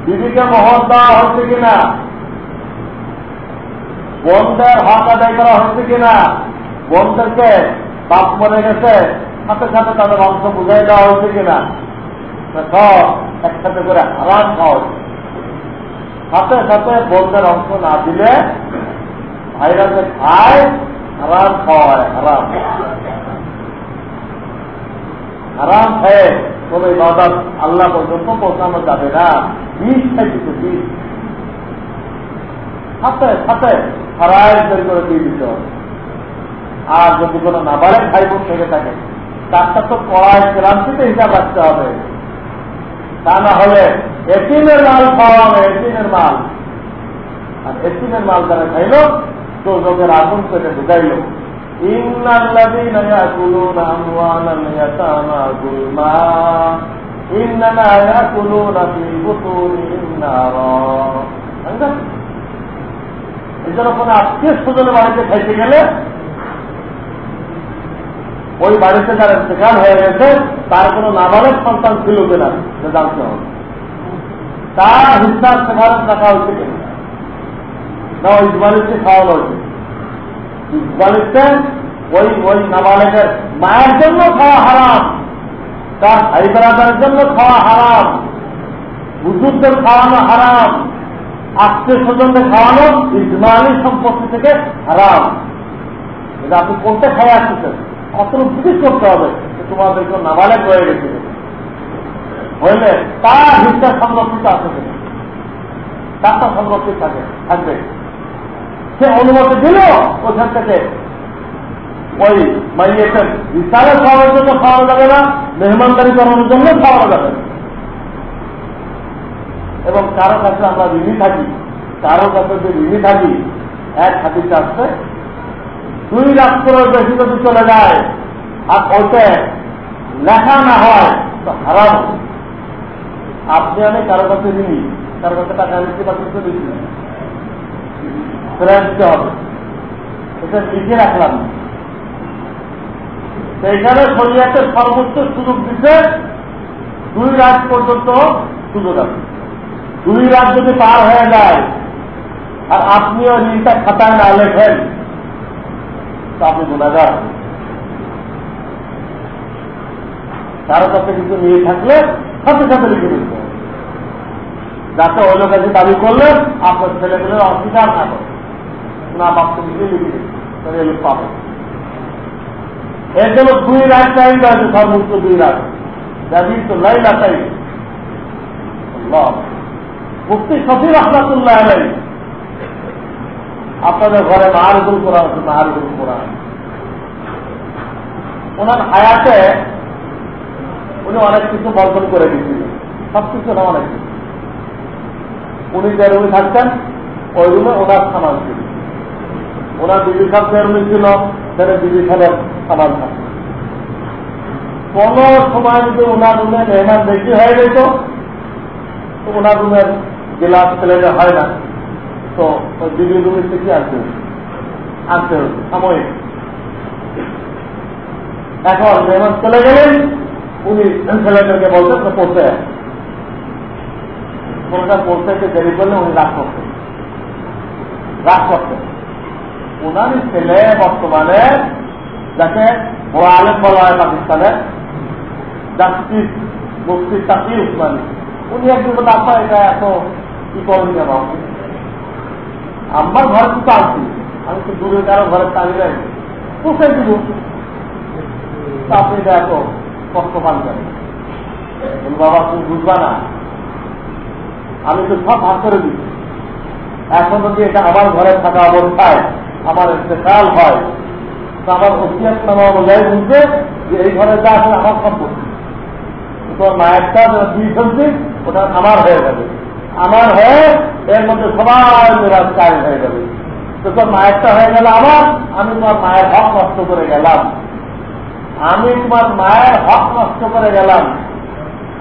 বিবিকে মহৎ দেওয়া হয়েছে কিনা? বন্ধের হক আদায় করা হয়েছে কিনা? বন্ধেরকে বাপ মরে গেছে, সাথে সাথে তাদের অংশ বুঝাই দেওয়া হয়েছে কিনা? সব একসাথে করে হারাম খাওয়া সাথে সাথে বন্ধের অংশ না দিলে ভাইরাসে খায়, হারাম খাওয়া হয়, হারাম। হারাম খেয়ে। কোন ইবাদত আল্লাহ পর্যন্ত পৌঁছানো যাবে না। বিষ বিষ সাথে করে দিয়ে আর যদি কোনো খাই বোন থেকে থাকে, তারটা তো পড়ায় ক্লান্তিতে হিসাব রাখতে হবে। তা না হলে এটিমের মাল খাওয়া হবে এটিমের মাল। আর এটিমের মাল যারা খাইল তো লোকের আগুন পেটে ঢুকাইল। কোনো আত্মীয় স্বজনের বাড়িতে খাইতে গেলে ওই বাড়িতে হয়ে গেছে, তার কোনো নাবালক সন্তান ছিল কিনা জানতে হবে। তার হিসাব সেখানে রাখা হয়েছে কিনা? না, ওই ইসমালিককে খাওয়ানো হয়েছে। ইসমালিককে ওই ওই নাবালকের মায়ের জন্য খাওয়া হারাম, তার ভাই বেড়াদারের জন্য খাওয়া হারাম, বুজুর্গদের খাওয়ানো হারাম, আত্মীয় স্বজনদের খাওয়ানো ইসমালি সম্পত্তি থেকে হারাম। এটা আপনি কোনটা খাওয়া আসতেছেন? কত জিজ্ঞেস করতে হবে তোমাদের কেউ নাবালেক হয়ে গেছে। হইলে তার হিসাব সংরক্ষিত আছে। তারটা সংরক্ষিত থাকে, থাকবে। সে অনুমতি দিল ওখান থেকে। ওই মাইয়েছেন বিশালে খাওয়ার জন্য খাওয়ানো যাবে না, মেহমানদারি করানোর জন্য খাওয়ানো যাবে এবং কারও কাছে আমরা ঋণী থাকি, কারও কাছে যে ঋণী থাকি, এক হাতিতে আসছে দুই করের বেশি যদি চলে যায়, আর ওইতে লেখা না হয়, তো হারাম। আপনি আমি কারও কাছে ঋণী, কারও কাছে টাকা নিতে বা কিছু দিচ্ছি হবে এটা রাখলাম। সর্বোচ্চ সুযোগ দিতে দুই রাত পর্যন্ত সুযোগ আছে। দুই রাত যদি পার হয়ে যায়, আর খাতায় না লেখেন, তা আপনি কারও কাছে কিছু নিয়ে থাকলে সাথে সাথে লিখে দিতে যাতে লোক কাছে দাবি করলে আপনার ছেলে পেলে অস্বীকার না করে না বাপকে নিজে লিখে দিন তাহলে লোক পাবে। এর জন্য দুই রাত টাইম আছে, সর্বোচ্চ দুই রাত যাবি তো লাইলা টাইম মুক্তি সফি রহমাতুল্লাহ আলাই আপনাদের ঘরে মাহারুল কোরআন আছে মাহারুল কোরআন। ওনার হায়াতে উনি অনেক কিছু বর্জন করে দিয়েছিলেন সব কিছু না অনেক কিছু। উনি যে রুমে থাকতেন, ওই রুমে ওনার সামান ছিল। দিদি সাহেব যে রুমে ছিল সেটা সাহেবের সামান থাকত কোন সময় যদি ওনার রুমে মেহমান বেশি হয়ে যেত, তো ওনার রুমের গেলাস প্লেটে হয় না। তো দিদি রুমের থেকে আনতে আনতে হতো, সাময়িক। এখন মেহমান চলে গেলেন, উনি ছেলেদেরকে বলতেন তো পড়তে কোনটা পড়তে দেরি করলে উনি রাগ করতেন। রাগ করতেন। ওনারই ছেলে বর্তমানে যাকে বড় আলেম বলা হয় পাকিস্তানের জাস্টিস মুক্তি তাকি উসমানি। উনি একজন বলে আপনার এটা এত কি করেন আমার ঘরে তো আনছি আমি তো দূরে কারও ঘরে টানি নাই। পুষে দিব? আপনি এটা এত কষ্ট পান কেন? বাবা তুমি বুঝবা না। আমি তো সব ভাগ করে দিচ্ছি। এখন যদি এটা আমার ঘরে থাকা অবস্থায় আমার ইন্তেকাল হয় আমার অসিয়াত নামা অনুযায়ী বুঝবে যে এই ঘরে যা আছে আমার সম্পত্তি তোমার মায়েরটা দুই ফেলছি ওটা আমার হয়ে যাবে। আমার হয়ে এর মধ্যে সবাই মেরাজ কাজ হয়ে যাবে। তো তোর মায়েরটা হয়ে গেল আমার, আমি তোমার মায়ের হক নষ্ট করে গেলাম। আমি তোমার মায়ের হক নষ্ট করে গেলাম।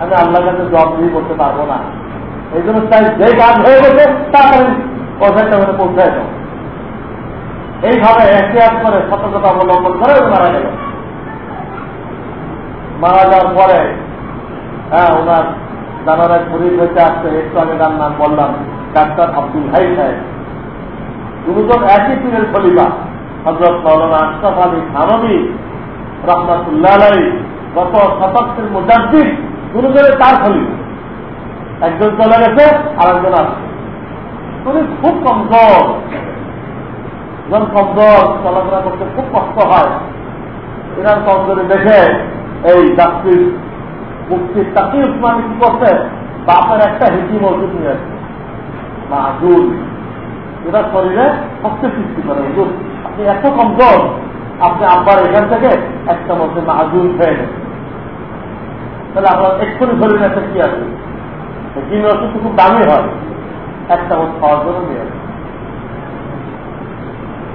আমি আল্লাহ কাছে জব দিয়ে করতে পারব না। এই জন্য তাই যে কাজ হয়ে গেছে, তাড়াতাড়ি পয়সাটা ওখানে পৌঁছায় দাও এইভাবে এহতিয়াত করে সতর্কতা অবলম্বন করে মারা গেল। মারা যাওয়ার পরে হ্যাঁ ওনার এক পুলিশ হইতে আসছে একটু আগে তার নাম বললাম, ডাক্তার আব্দুল হাই সাহেব। দুজন একই পীরের খলিফা হজরত মৌলানা আশরাফ আলী থানবী রহমতুল্লাহ আলাই গত শতাব্দীর মুজাদ্দিদ দুজনে তার খলিফা। একজন চলে গেছে আর একজন আসছে। তুমি খুব কমজোর। যখন কমজোর চলাফেরা করতে খুব কষ্ট হয়। এনার কমজোরি দেখে এই যাত্রীর মুক্তির তাকে উসমানি কি করছে? বাপের একটা হিকিম ওষুধ নিয়ে আসছে। মাহুল এটা শরীরে শক্তি সৃষ্টি করে। হুজুর, আপনি এত কমজোর, আপনি আব্বার এখান থেকে একটা মধ্যে মাহুল খেয়ে নেন তাহলে আপনার এক্ষুনি শরীরে একটা কি আছে? হিকিম ওষুধ খুব দামি হয়। একটা মত খাওয়ার জন্য নিয়ে আসে।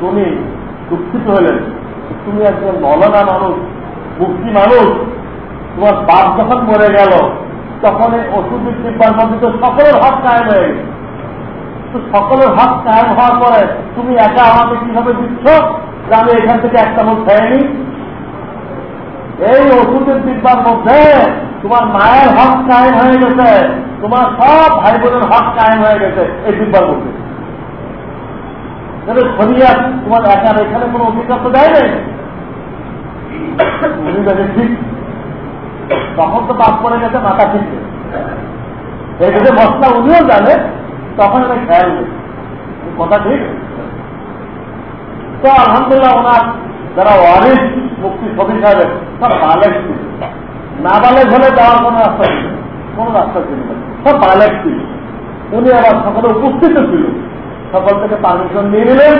তুমি দুঃখিত হলেন তুমি একজন মলনা মানুষ, মুক্তি মানুষ, তোমার বাপ যখন মরে গেল, তখন এই ওষুধের ডিব্বার মধ্যে সকলের হক কায়েম হয়ে তো সকলের হক কায়েম হওয়ার পরে তুমি একা আমাকে কীভাবে দিচ্ছ যে আমি এখান থেকে একটা মুখ খেয়ে এই ওষুধের ডিব্বার মধ্যে তোমার মায়ের হক কায়েম হয়ে গেছে, তোমার সব ভাই বোনের হক কায়েম হয়ে গেছে এই ডিব্বার মধ্যে শরিয়া তোমার একার এখানে কোনো অধিকার তো দেয় নাই ঠিক। তখন তো পাপ করে গেছে, মাথা ঠিক এই যে মশলা উনিও জানে, তখন আমি খেয়াল নেই। কথা ঠিক? তো আলহামদুলিল্লাহ ওনার যারা ওয়ারিস, মুক্তি ছবি সাহেবের সব বালেক ছিল। না বালেক হলে যাওয়ার কোনো রাস্তা ছিল কোন রাস্তা ছিল না। সব বালেক ছিল। উনি আবার সকলে উপস্থিত ছিল। সকল থেকে পারমিশন নিয়ে নিলেন।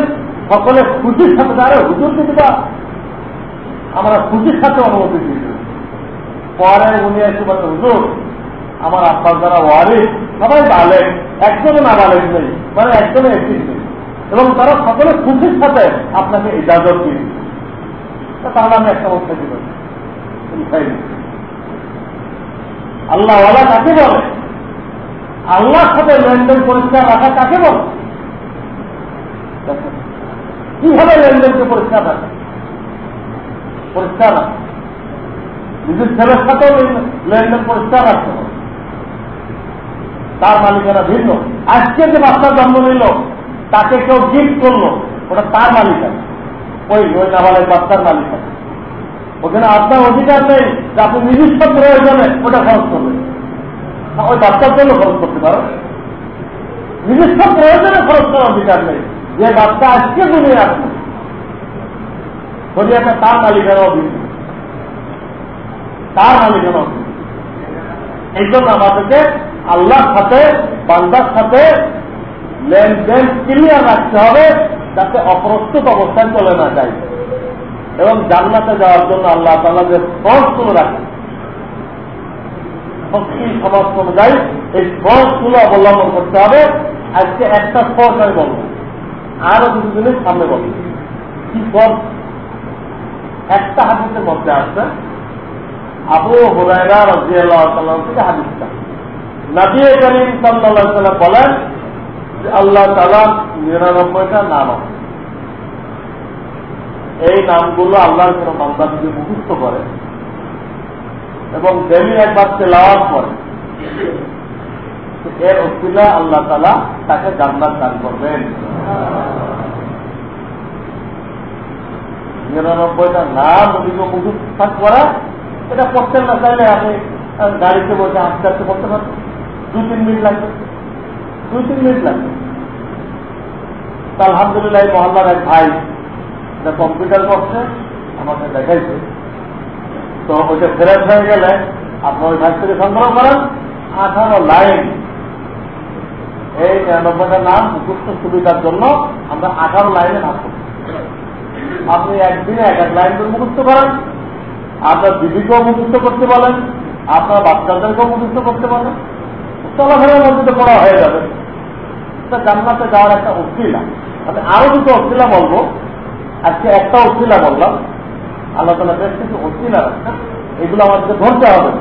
সকলে খুশির সাথে দাঁড়ে হুজুর দিদিবা আমরা খুশির সাথে অনুমতি দিয়েছিলাম পরে উনি এসে বলতে হুজুর, আমার আব্বার যারা ওয়ারিস, সবাই বালেক, একজনও না বালেক নেই মানে একজনে একটি এবং তারা সকলে খুশির সাথে আপনাকে ইজাজত দিয়ে তাহলে আমি একটা অবস্থা দিব আল্লাহ ওয়ালা কাকে বলে? আল্লাহর সাথে লেনদেন পরিষ্কার রাখা কাকে বলে? কীভাবে লেনদেনকে পরিষ্কার রাখে? পরিষ্কার রাখে। নিজের ছেলের সাথেও লেনদেন পরিষ্কার রাখতে হবে। তার মালিকেরা ভিন্ন। আজকে যে বাচ্চা জন্ম নিল, তাকে কেউ গিফট করল, ওটা তার মালিকানা ওই ওই নাবালের বাচ্চার মালিকানা ওখানে আপনার অধিকার নেই যে আপনি নিজস্ব প্রয়োজনে ওটা খরচ করবেন। ওই বাচ্চার জন্য খরচ করতে পারো নিজস্ব প্রয়োজনে খরচ করার অধিকার নেই। যে বাচ্চা আজকে দুনিয়া আসবে শরিয়াটা তার মালিকানা অভিযোগ তার মালিকানা অভিযোগ এই জন্য আমাদেরকে আল্লাহর সাথে বান্দার সাথে লেনদেন ক্লিয়ার রাখতে হবে যাতে অপ্রস্তুত অবস্থায় চলে না যায় এবং জান্নাতে যাওয়ার জন্য আল্লাহ তালা যে ফর্সগুলো রাখে শক্তি সমাজ অনুযায়ী এই ফর্সগুলো অবলম্বন করতে হবে আজকে একটা ফর্স আমি বলব আরও দুটো জিনিস সামনে বলব কি ফর্স একটা হাদিসের মধ্যে আসছে আবু হুরায়রা থেকে হাদিসটা করিম সাল্লাহ বলেন যে আল্লাহ তালা নিরানব্বইটা নাম আছে। এই নামগুলো আল্লাহর মুখস্থ করে এবং ডেলি একবার এর অসিলা আল্লাহ তালা তাকে জান্নাত দান করবেন। নিরানব্বইটা নাম মুখস্থ করা, এটা করতেন না চাইলে গাড়িতে বসে করতে তিন মিনিট লাগবে। তিন মিনিট লাগবে। আলহামদুলিল্লাহ মহল্লার এক ভাই, এটা কম্পিউটার করছে, আমাকে দেখাইছে। তো ওইটা ফেরত হয়ে গেলে আপনার ওই ভাই থেকে সংগ্রহ করেন, আঠারো লাইন এই নিরানব্বইটা নাম মুখস্থ সুবিধার জন্য আমরা আঠারো লাইনে ভাগ করি আপনি একদিনে এক এক লাইন করে মুখস্থ করেন। আপনার দিদিকেও মুখস্থ করতে বলেন। আপনার বাচ্চাদেরকেও মুখস্থ করতে বলেন। চলাফেরার মধ্যে তো পড়া হয়ে যাবে। এটা জান্নাতে যাওয়ার একটা অস্থিলা আমি আরও দুটো অস্থিলা বলব। আজকে একটা অস্থিলা বললাম। আল্লাহ তালা বেশ কিছু রাখছেন। এগুলো আমাদেরকে ধরতে হবে।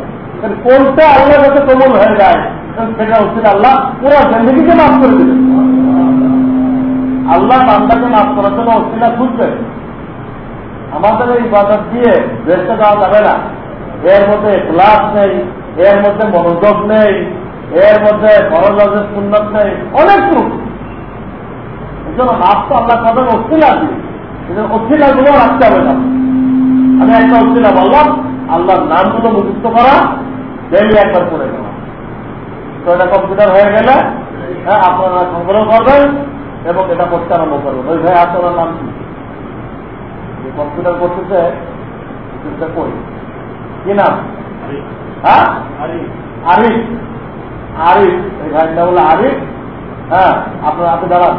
কোনটা আল্লাহ কাছে কমল হয়ে যায়? সেটা অস্থিলা আল্লাহ পুরো জিন্দগিকে মাফ করে দিবেন আল্লাহ বান্দাকে মাফ করার জন্য অস্থিলা খুঁজবে। আমাদের এই বাজার দিয়ে দেশটা দেওয়া যাবে না। এর মধ্যে ক্লাস নেই, এর মধ্যে মনোযোগ নেই, এর মধ্যে বড়দের সুন্নত নেই, অনেক রূপ। এই জন্য মাপ তো আল্লাহ তাদের অস্থিলা দিয়ে। অস্থিলা গুলো রাখতে হবে না। আমি একটা অস্থিলা বললাম, আল্লাহর নামগুলো মুক্ত করা ডেলি একবার করে দেওয়া তো এটা কম্পিউটার হয়ে গেলে হ্যাঁ আপনারা সংগ্রহ করবেন এবং এটা করতে আরম্ভ করবেন। ওই ভাই আপনার নাম কি? যে কম্পিউটার করতেছে কই? কি নাম? হ্যাঁ? আরিফ। আরিফ। এই ভাইটা হলো আরিফ। হ্যাঁ আপনার হাতে দাঁড়ান।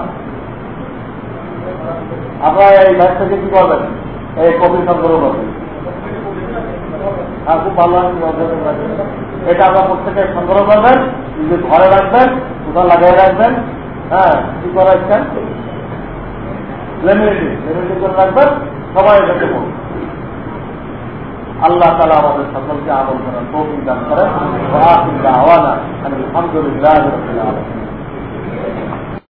আপনারা এই ভাই থেকে কি করবেন? এই কপি সংগ্রহ করবেন। হ্যাঁ খুব এটা আপনার প্রত্যেকে সংগ্রহ করবেন, নিজে ঘরে রাখবেন কোথাও লাগিয়ে রাখবেন হ্যাঁ কি করে করে রাখবেন, সবাই এটাকে পড়ুন আল্লাহ তালা আমাদের সকলকে আমল করেন তৌফিক দান করেন। আওয়ানা আলহামদুলিল্লাহ